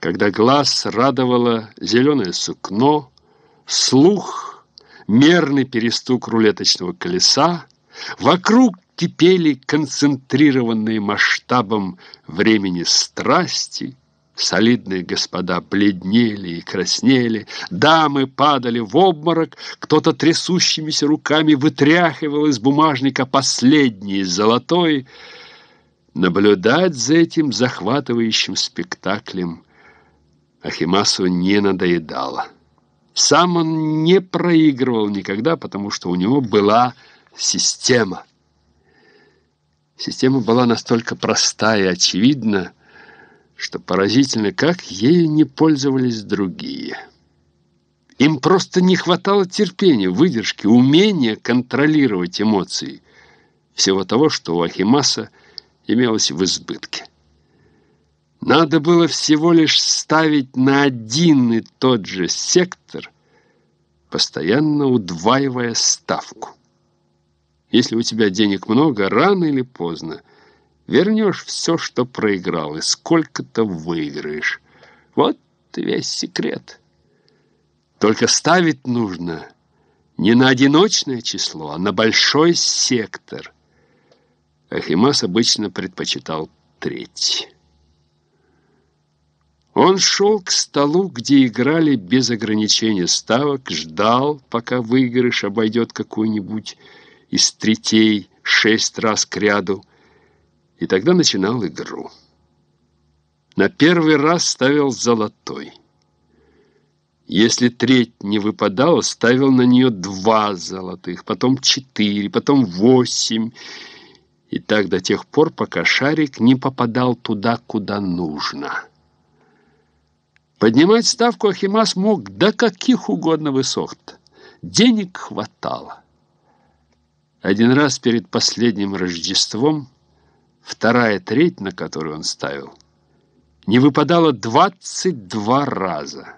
когда глаз радовало зеленое сукно, слух, мерный перестук рулеточного колеса, вокруг кипели концентрированные масштабом времени страсти, Солидные господа бледнели и краснели, дамы падали в обморок, кто-то трясущимися руками вытряхивал из бумажника последний золотой. Наблюдать за этим захватывающим спектаклем Ахимасу не надоедало. Сам он не проигрывал никогда, потому что у него была система. Система была настолько проста и очевидна, что поразительно, как ею не пользовались другие. Им просто не хватало терпения, выдержки, умения контролировать эмоции. Всего того, что у Ахимаса имелось в избытке. Надо было всего лишь ставить на один и тот же сектор, постоянно удваивая ставку. Если у тебя денег много, рано или поздно – Вернешь все, что проиграл, и сколько-то выиграешь. Вот весь секрет. Только ставить нужно не на одиночное число, а на большой сектор. Ахимас обычно предпочитал треть. Он шел к столу, где играли без ограничения ставок, ждал, пока выигрыш обойдет какую-нибудь из третей шесть раз к ряду, и тогда начинал игру. На первый раз ставил золотой. Если треть не выпадала, ставил на нее два золотых, потом четыре, потом восемь. И так до тех пор, пока шарик не попадал туда, куда нужно. Поднимать ставку Ахимас мог до каких угодно высот. Денег хватало. Один раз перед последним Рождеством вторая треть, на которую он ставил, не выпадала 22 раза.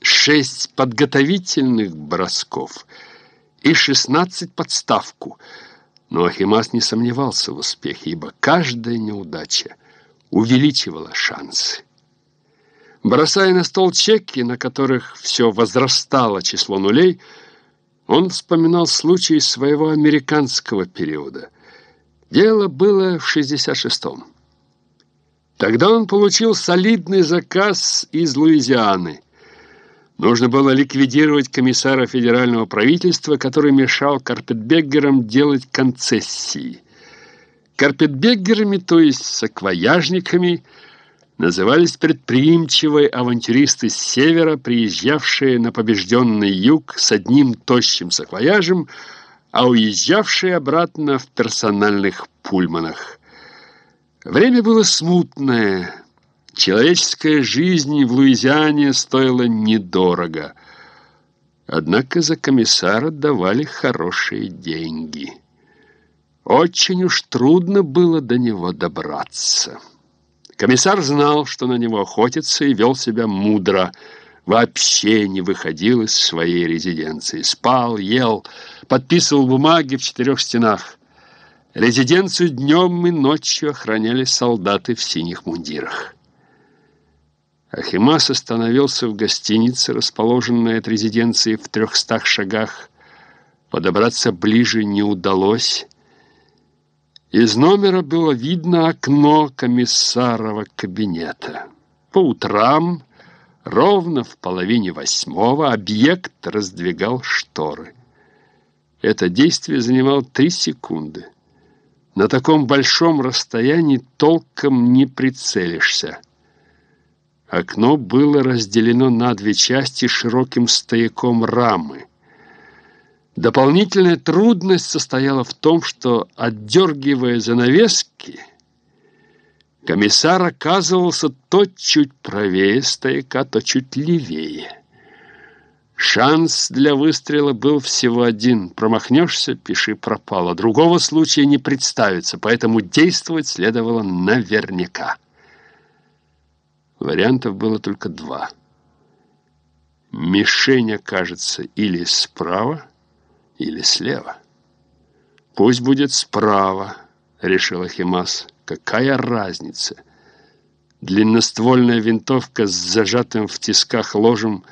Шесть подготовительных бросков и 16 подставку. Но Ахимас не сомневался в успехе, ибо каждая неудача увеличивала шансы. Бросая на стол чеки, на которых все возрастало число нулей, он вспоминал случай своего американского периода – Дело было в 66-м. Тогда он получил солидный заказ из Луизианы. Нужно было ликвидировать комиссара федерального правительства, который мешал Карпетбеггерам делать концессии. Карпетбеггерами, то есть саквояжниками, назывались предприимчивые авантюристы с севера, приезжавшие на побежденный юг с одним тощим саквояжем, а уезжавшие обратно в персональных пульманах. Время было смутное. Человеческая жизнь в Луизиане стоила недорого. Однако за комиссара давали хорошие деньги. Очень уж трудно было до него добраться. Комиссар знал, что на него охотятся, и вел себя мудро – вообще не выходил из своей резиденции. Спал, ел, подписывал бумаги в четырех стенах. Резиденцию днем и ночью охраняли солдаты в синих мундирах. Ахимас остановился в гостинице, расположенной от резиденции в трехстах шагах. Подобраться ближе не удалось. Из номера было видно окно комиссарова кабинета. По утрам Ровно в половине восьмого объект раздвигал шторы. Это действие занимало три секунды. На таком большом расстоянии толком не прицелишься. Окно было разделено на две части широким стояком рамы. Дополнительная трудность состояла в том, что, отдергивая занавески, Комиссар оказывался то чуть правее стояка, то чуть левее. Шанс для выстрела был всего один. Промахнешься, пиши пропало. Другого случая не представится, поэтому действовать следовало наверняка. Вариантов было только два. Мишень окажется или справа, или слева. «Пусть будет справа», — решил Ахимас. Какая разница? Длинноствольная винтовка с зажатым в тисках ложем